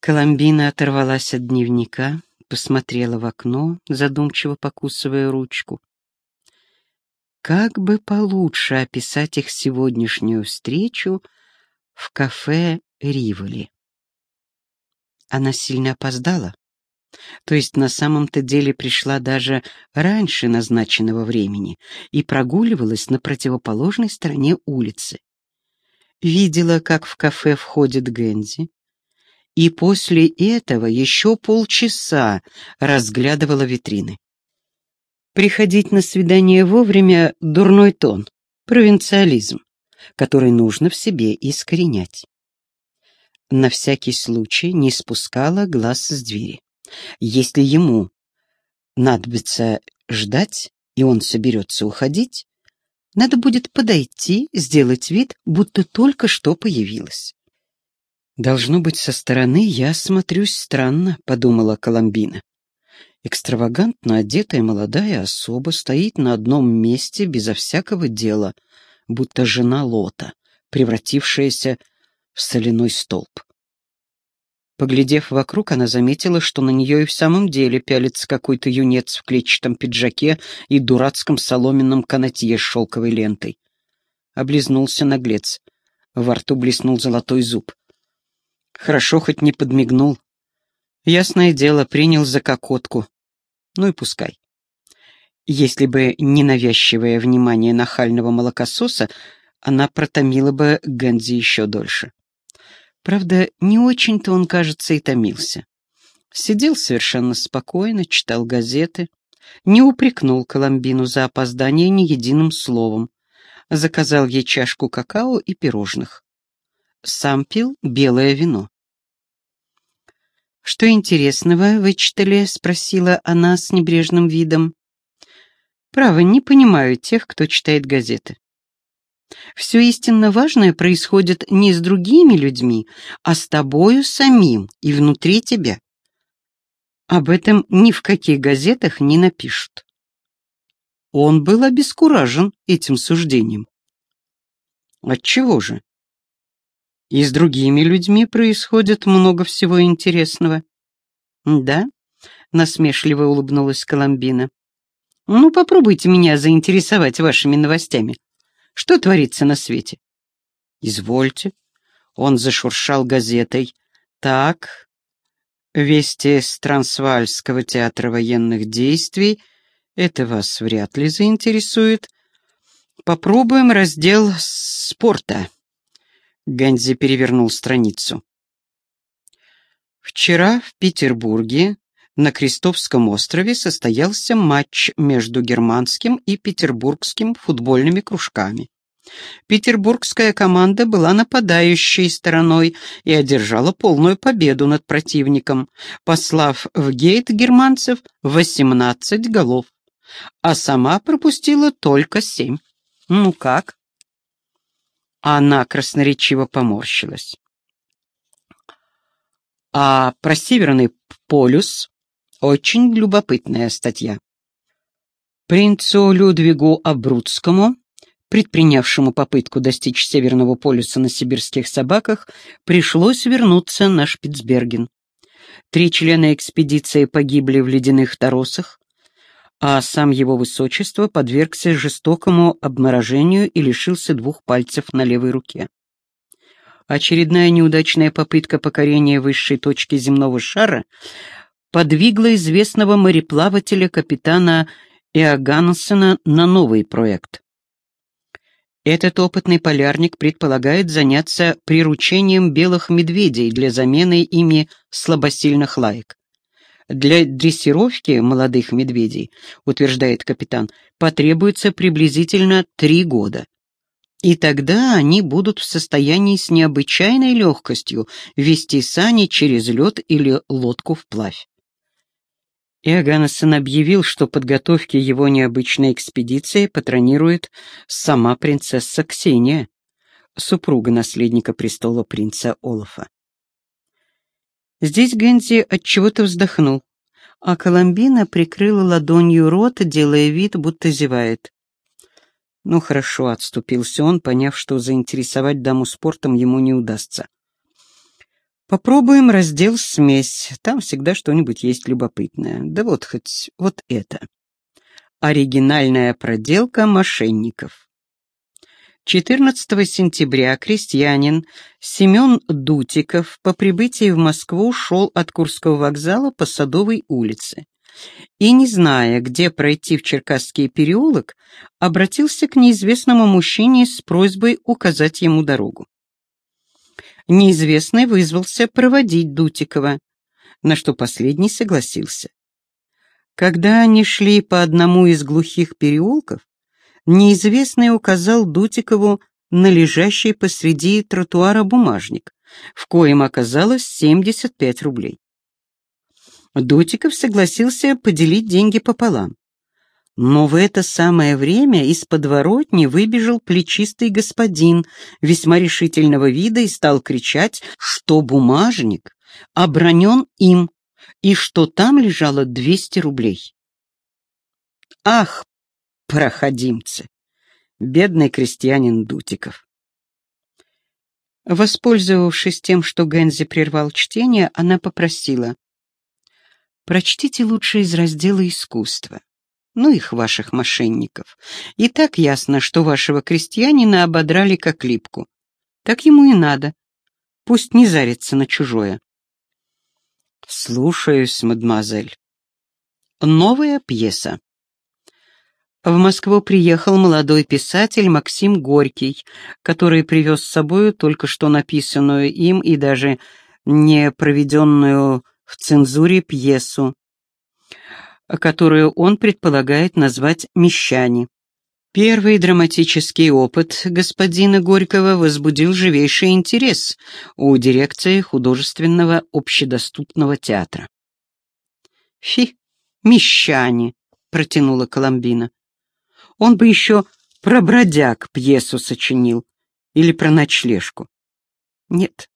Коломбина оторвалась от дневника, посмотрела в окно, задумчиво покусывая ручку. Как бы получше описать их сегодняшнюю встречу в кафе Риволи? Она сильно опоздала. То есть на самом-то деле пришла даже раньше назначенного времени и прогуливалась на противоположной стороне улицы. Видела, как в кафе входит Гэнзи, и после этого еще полчаса разглядывала витрины. Приходить на свидание вовремя — дурной тон, провинциализм, который нужно в себе искоренять. На всякий случай не спускала глаз с двери. Если ему надобится ждать, и он соберется уходить, надо будет подойти, сделать вид, будто только что появилась. «Должно быть, со стороны я смотрюсь странно», — подумала Коломбина. Экстравагантно одетая молодая особа стоит на одном месте безо всякого дела, будто жена Лота, превратившаяся в соляной столб. Поглядев вокруг, она заметила, что на нее и в самом деле пялится какой-то юнец в клетчатом пиджаке и дурацком соломенном канатье с шелковой лентой. Облизнулся наглец. Во рту блеснул золотой зуб. Хорошо хоть не подмигнул. Ясное дело, принял за кокотку. Ну и пускай. Если бы не навязчивое внимание нахального молокососа, она протомила бы Гэнзи еще дольше. Правда, не очень-то он, кажется, и томился. Сидел совершенно спокойно, читал газеты, не упрекнул Коломбину за опоздание ни единым словом, заказал ей чашку какао и пирожных. Сам пил белое вино. «Что интересного вычитали?» — спросила она с небрежным видом. «Право, не понимаю тех, кто читает газеты. Все истинно важное происходит не с другими людьми, а с тобою самим и внутри тебя. Об этом ни в каких газетах не напишут. Он был обескуражен этим суждением. Отчего же? И с другими людьми происходит много всего интересного. Да? Насмешливо улыбнулась Коломбина. Ну, попробуйте меня заинтересовать вашими новостями. Что творится на свете? Извольте. Он зашуршал газетой. Так, вести с Трансвальского театра военных действий. Это вас вряд ли заинтересует. Попробуем раздел спорта. Ганзи перевернул страницу. Вчера в Петербурге на Крестовском острове состоялся матч между германским и петербургским футбольными кружками. Петербургская команда была нападающей стороной и одержала полную победу над противником, послав в гейт германцев 18 голов, а сама пропустила только 7. Ну как? Она красноречиво поморщилась. А про Северный полюс очень любопытная статья. Принцу Людвигу Абрудскому, предпринявшему попытку достичь Северного полюса на сибирских собаках, пришлось вернуться на Шпицберген. Три члена экспедиции погибли в ледяных торосах, а сам его высочество подвергся жестокому обморожению и лишился двух пальцев на левой руке. Очередная неудачная попытка покорения высшей точки земного шара подвигло известного мореплавателя капитана Иоганнсена на новый проект. Этот опытный полярник предполагает заняться приручением белых медведей для замены ими слабосильных лаек. Для дрессировки молодых медведей, утверждает капитан, потребуется приблизительно три года. И тогда они будут в состоянии с необычайной легкостью вести сани через лед или лодку вплавь. Иоганнесен объявил, что подготовке его необычной экспедиции патронирует сама принцесса Ксения, супруга наследника престола принца Олафа. Здесь Гэнзи отчего-то вздохнул, а Коломбина прикрыла ладонью рот, делая вид, будто зевает. Ну хорошо, отступился он, поняв, что заинтересовать даму спортом ему не удастся. Попробуем раздел «Смесь». Там всегда что-нибудь есть любопытное. Да вот хоть вот это. Оригинальная проделка мошенников. 14 сентября крестьянин Семен Дутиков по прибытии в Москву шел от Курского вокзала по Садовой улице и, не зная, где пройти в Черкасский переулок, обратился к неизвестному мужчине с просьбой указать ему дорогу. Неизвестный вызвался проводить Дутикова, на что последний согласился. Когда они шли по одному из глухих переулков, неизвестный указал Дутикову на лежащий посреди тротуара бумажник, в коем оказалось 75 рублей. Дутиков согласился поделить деньги пополам. Но в это самое время из подворотни выбежал плечистый господин весьма решительного вида и стал кричать, что бумажник обронен им и что там лежало 200 рублей. Ах, проходимцы! Бедный крестьянин Дутиков. Воспользовавшись тем, что Гензи прервал чтение, она попросила. «Прочтите лучше из раздела «Искусство». Ну их, ваших мошенников. И так ясно, что вашего крестьянина ободрали как липку. Так ему и надо. Пусть не зарится на чужое. Слушаюсь, мадемуазель. Новая пьеса. В Москву приехал молодой писатель Максим Горький, который привез с собою только что написанную им и даже не проведенную в цензуре пьесу которую он предполагает назвать «Мещане». Первый драматический опыт господина Горького возбудил живейший интерес у дирекции художественного общедоступного театра. «Фи, мещане!» — протянула Коломбина. «Он бы еще про бродяг пьесу сочинил или про ночлежку. Нет,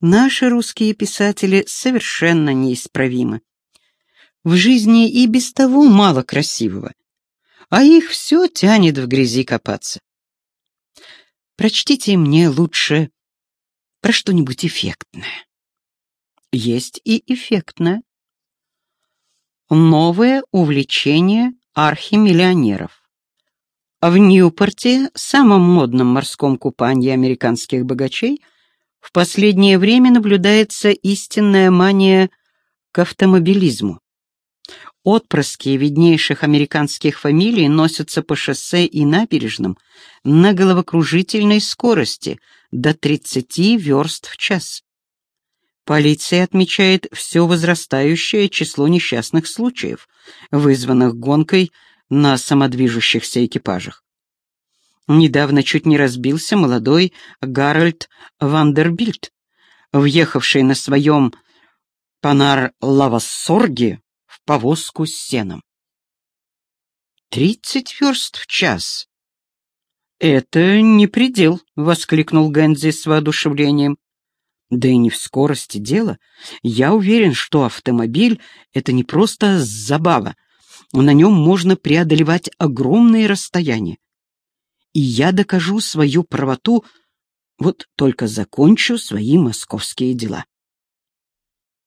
наши русские писатели совершенно неисправимы. В жизни и без того мало красивого, а их все тянет в грязи копаться. Прочтите мне лучше про что-нибудь эффектное. Есть и эффектное. Новое увлечение архимиллионеров. В Ньюпорте, самом модном морском купании американских богачей, в последнее время наблюдается истинная мания к автомобилизму. Отпрыски виднейших американских фамилий носятся по шоссе и набережным на головокружительной скорости до 30 верст в час. Полиция отмечает все возрастающее число несчастных случаев, вызванных гонкой на самодвижущихся экипажах. Недавно чуть не разбился молодой Гарольд Вандербильд, въехавший на своем Панар-Лавассорге повозку с сеном. «Тридцать верст в час!» «Это не предел!» — воскликнул Гэнзи с воодушевлением. «Да и не в скорости дело. Я уверен, что автомобиль — это не просто забава. На нем можно преодолевать огромные расстояния. И я докажу свою правоту, вот только закончу свои московские дела».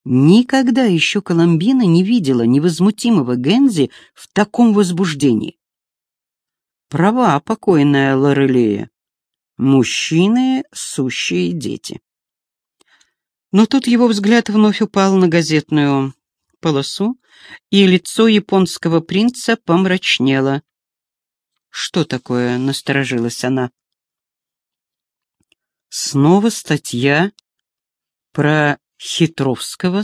Никогда еще Коломбина не видела невозмутимого Гензи в таком возбуждении. Права покойная Лорелея. Мужчины — сущие дети. Но тут его взгляд вновь упал на газетную полосу, и лицо японского принца помрачнело. «Что такое?» — насторожилась она. Снова статья про Хитровского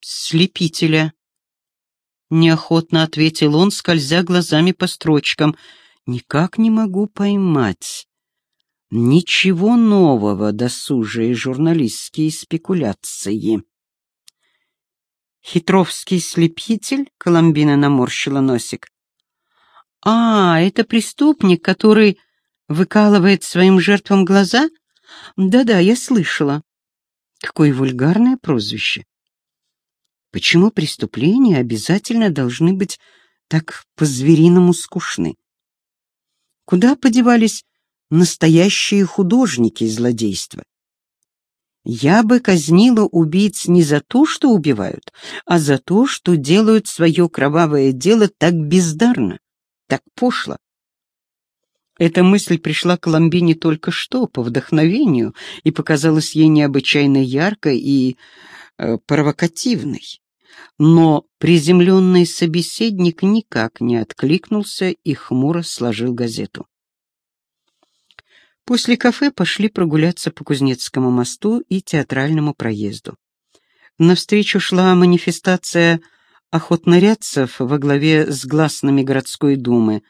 слепителя. Неохотно ответил он, скользя глазами по строчкам. Никак не могу поймать. Ничего нового досужие журналистские спекуляции. Хитровский слепитель, Коломбина наморщила носик. А, это преступник, который выкалывает своим жертвам глаза? Да-да, я слышала. Какое вульгарное прозвище. Почему преступления обязательно должны быть так по-звериному скучны? Куда подевались настоящие художники злодейства? Я бы казнила убийц не за то, что убивают, а за то, что делают свое кровавое дело так бездарно, так пошло. Эта мысль пришла к Ламбине только что, по вдохновению, и показалась ей необычайно яркой и э, провокативной. Но приземленный собеседник никак не откликнулся и хмуро сложил газету. После кафе пошли прогуляться по Кузнецкому мосту и театральному проезду. Навстречу шла манифестация охотнорядцев во главе с гласными городской думы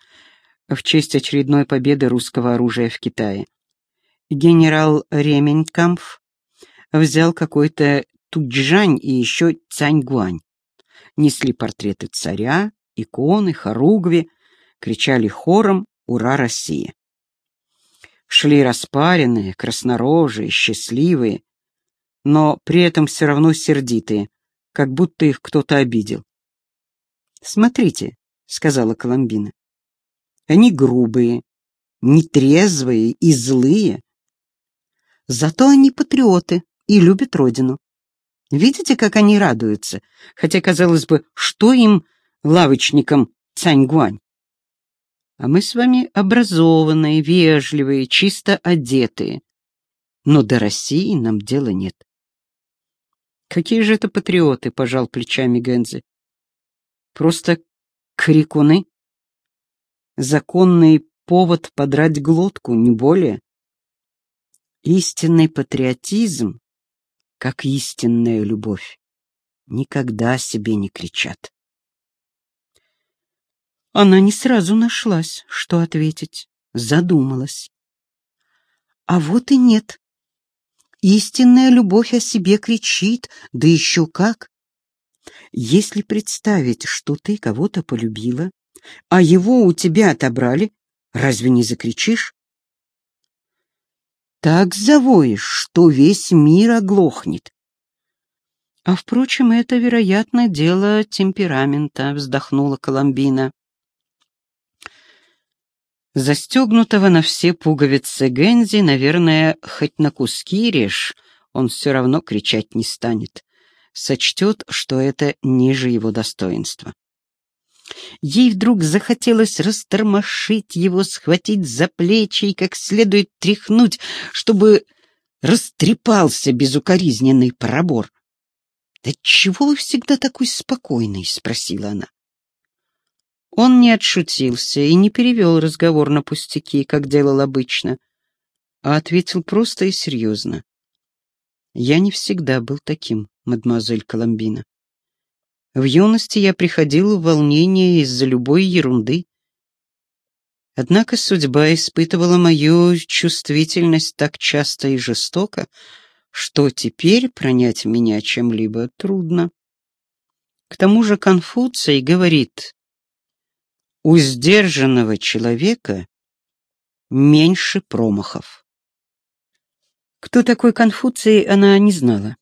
в честь очередной победы русского оружия в Китае. Генерал Ременькампф взял какой-то Туджань и еще Цаньгуань. Несли портреты царя, иконы, хоругви, кричали хором «Ура, Россия!». Шли распаренные, краснорожие, счастливые, но при этом все равно сердитые, как будто их кто-то обидел. «Смотрите», — сказала Коломбина, — «они грубые, нетрезвые и злые. Зато они патриоты и любят родину. Видите, как они радуются? Хотя, казалось бы, что им, лавочникам, Цаньгуань? А мы с вами образованные, вежливые, чисто одетые. Но до России нам дела нет. Какие же это патриоты, пожал плечами Гензи. Просто крикуны. Законный повод подрать глотку, не более. Истинный патриотизм как истинная любовь, никогда себе не кричат. Она не сразу нашлась, что ответить, задумалась. А вот и нет. Истинная любовь о себе кричит, да еще как. Если представить, что ты кого-то полюбила, а его у тебя отобрали, разве не закричишь? так завоешь, что весь мир оглохнет. А, впрочем, это, вероятно, дело темперамента, вздохнула Коломбина. Застегнутого на все пуговицы Гензи, наверное, хоть на куски режь, он все равно кричать не станет. Сочтет, что это ниже его достоинства. Ей вдруг захотелось растормошить его, схватить за плечи и как следует тряхнуть, чтобы растрепался безукоризненный пробор. «Да чего вы всегда такой спокойный?» — спросила она. Он не отшутился и не перевел разговор на пустяки, как делал обычно, а ответил просто и серьезно. «Я не всегда был таким, мадемуазель Коломбина. В юности я приходил в волнение из-за любой ерунды. Однако судьба испытывала мою чувствительность так часто и жестоко, что теперь пронять меня чем-либо трудно. К тому же Конфуций говорит, у сдержанного человека меньше промахов. Кто такой Конфуций, она не знала.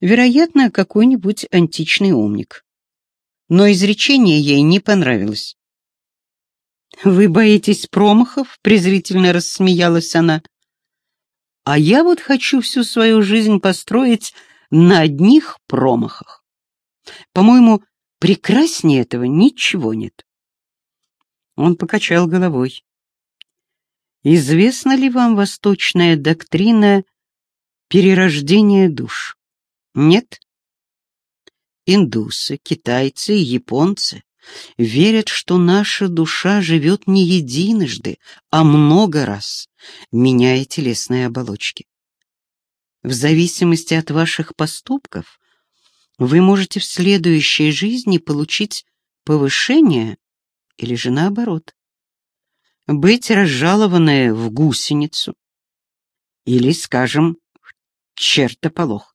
Вероятно, какой-нибудь античный умник. Но изречение ей не понравилось. «Вы боитесь промахов?» — презрительно рассмеялась она. «А я вот хочу всю свою жизнь построить на одних промахах. По-моему, прекраснее этого ничего нет». Он покачал головой. «Известна ли вам восточная доктрина перерождения душ?» Нет? Индусы, китайцы и японцы верят, что наша душа живет не единожды, а много раз, меняя телесные оболочки. В зависимости от ваших поступков вы можете в следующей жизни получить повышение или же наоборот. Быть разжалованной в гусеницу или, скажем, в чертополох.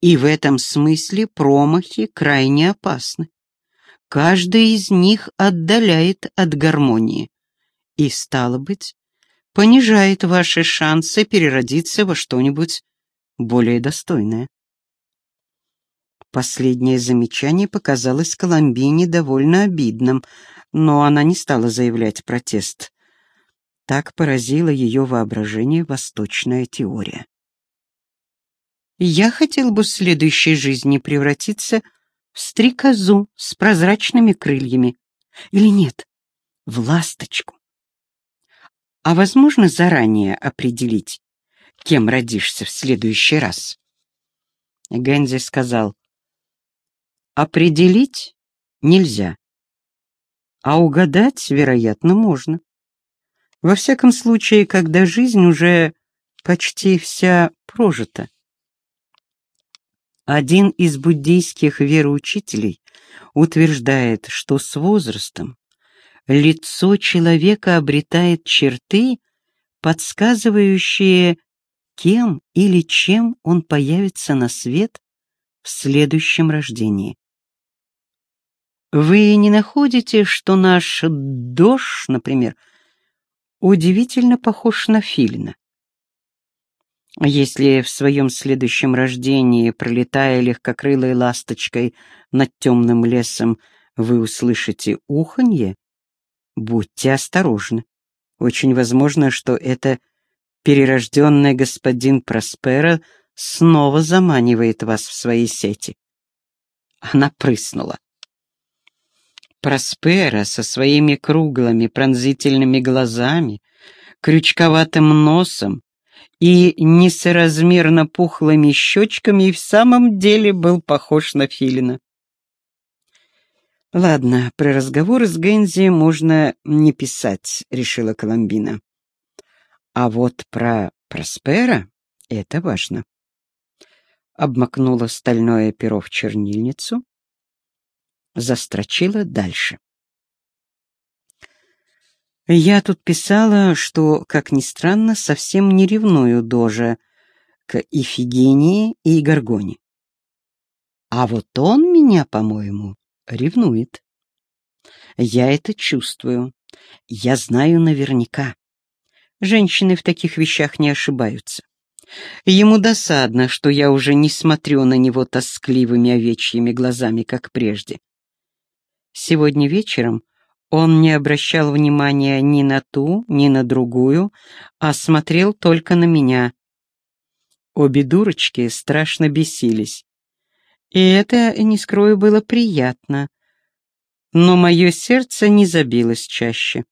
И в этом смысле промахи крайне опасны. Каждый из них отдаляет от гармонии и, стало быть, понижает ваши шансы переродиться во что-нибудь более достойное. Последнее замечание показалось Коломбине довольно обидным, но она не стала заявлять протест. Так поразила ее воображение восточная теория. Я хотел бы в следующей жизни превратиться в стрекозу с прозрачными крыльями. Или нет, в ласточку. А возможно заранее определить, кем родишься в следующий раз? Гензи сказал, определить нельзя, а угадать, вероятно, можно. Во всяком случае, когда жизнь уже почти вся прожита. Один из буддийских вероучителей утверждает, что с возрастом лицо человека обретает черты, подсказывающие, кем или чем он появится на свет в следующем рождении. Вы не находите, что наш Дош, например, удивительно похож на Филина? Если в своем следующем рождении, пролетая легкокрылой ласточкой над темным лесом, вы услышите уханье, будьте осторожны. Очень возможно, что это перерожденный господин Проспера снова заманивает вас в свои сети. Она прыснула. Проспера со своими круглыми пронзительными глазами, крючковатым носом и несоразмерно пухлыми щечками и в самом деле был похож на филина. «Ладно, про разговор с Гензи можно не писать», — решила Коломбина. «А вот про Проспера — это важно». Обмакнула стальное перо в чернильницу, застрочила дальше. Я тут писала, что, как ни странно, совсем не ревную Дожа к Ифигении и Гаргоне. А вот он меня, по-моему, ревнует. Я это чувствую. Я знаю наверняка. Женщины в таких вещах не ошибаются. Ему досадно, что я уже не смотрю на него тоскливыми овечьими глазами, как прежде. Сегодня вечером он не обращал внимания ни на ту, ни на другую, а смотрел только на меня. Обе дурочки страшно бесились. И это, не скрою, было приятно. Но мое сердце не забилось чаще.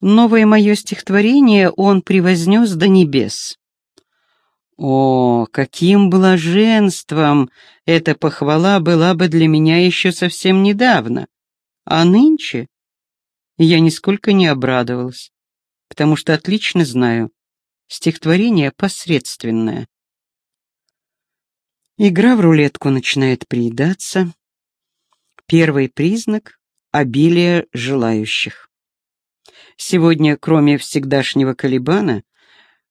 Новое мое стихотворение он превознес до небес. О, каким блаженством эта похвала была бы для меня еще совсем недавно! А нынче я нисколько не обрадовалась, потому что отлично знаю, стихотворение посредственное. Игра в рулетку начинает приедаться. Первый признак — обилие желающих. Сегодня, кроме всегдашнего колебана,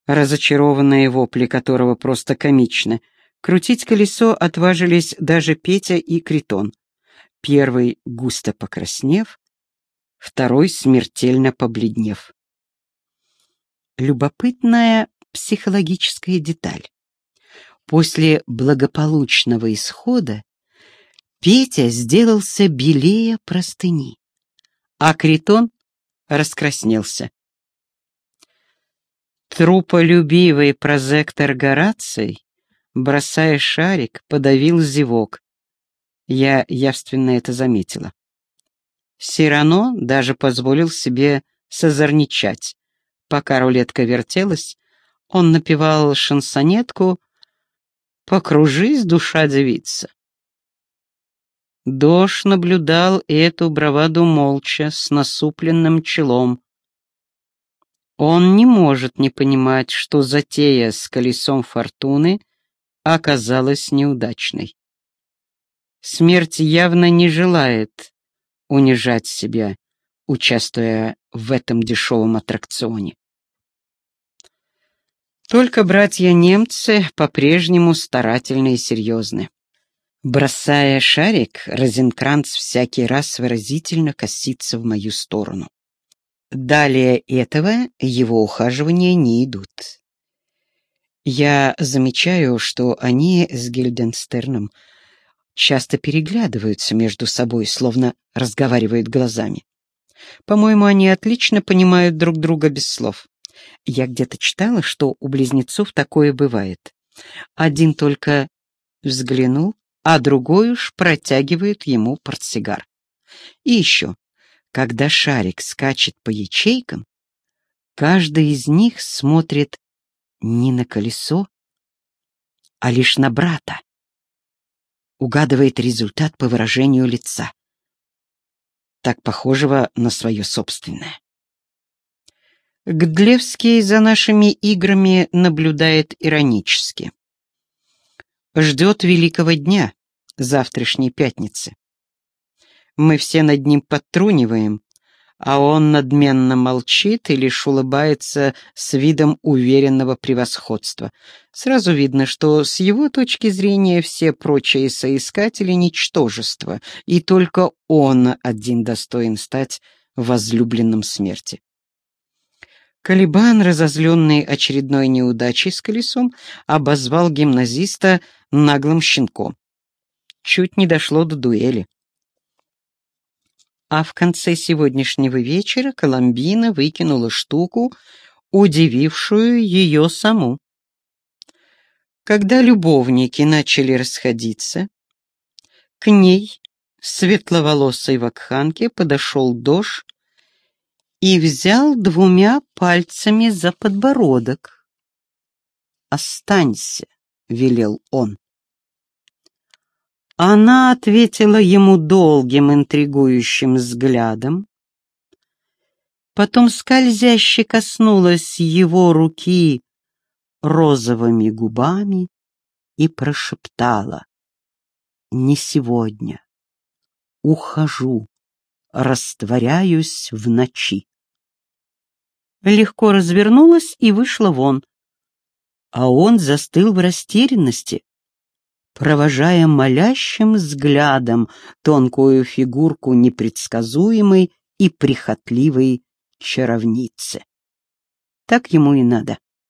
разочарованные вопли которого просто комичны, крутить колесо отважились даже Петя и Критон — Первый густо покраснев, второй смертельно побледнев. Любопытная психологическая деталь. После благополучного исхода Петя сделался белее простыни, а Критон раскраснелся. Труполюбивый прозектор Гораций, бросая шарик, подавил зевок, я явственно это заметила. Сирано даже позволил себе созорничать. Пока рулетка вертелась, он напевал шансонетку «Покружись, душа девица». Дож наблюдал эту браваду молча, с насупленным челом. Он не может не понимать, что затея с колесом фортуны оказалась неудачной. Смерть явно не желает унижать себя, участвуя в этом дешевом аттракционе. Только братья-немцы по-прежнему старательны и серьезны. Бросая шарик, Розенкранц всякий раз выразительно косится в мою сторону. Далее этого его ухаживания не идут. Я замечаю, что они с Гильденстерном часто переглядываются между собой, словно разговаривают глазами. По-моему, они отлично понимают друг друга без слов. Я где-то читала, что у близнецов такое бывает. Один только взглянул, а другой уж протягивает ему портсигар. И еще, когда шарик скачет по ячейкам, каждый из них смотрит не на колесо, а лишь на брата. Угадывает результат по выражению лица, так похожего на свое собственное. Гдлевский за нашими играми наблюдает иронически. Ждет великого дня, завтрашней пятницы. Мы все над ним подтруниваем, а он надменно молчит и лишь улыбается с видом уверенного превосходства. Сразу видно, что с его точки зрения все прочие соискатели — ничтожество, и только он один достоин стать возлюбленным смерти. Калибан, разозленный очередной неудачей с колесом, обозвал гимназиста наглым щенком. Чуть не дошло до дуэли. А в конце сегодняшнего вечера Коломбина выкинула штуку, удивившую ее саму. Когда любовники начали расходиться, к ней, светловолосой вакханке, подошел Дош и взял двумя пальцами за подбородок. «Останься», — велел он. Она ответила ему долгим интригующим взглядом, потом скользяще коснулась его руки розовыми губами и прошептала «Не сегодня. Ухожу, растворяюсь в ночи» легко развернулась и вышла вон. А он застыл в растерянности, провожая молящим взглядом тонкую фигурку непредсказуемой и прихотливой чаровницы. Так ему и надо.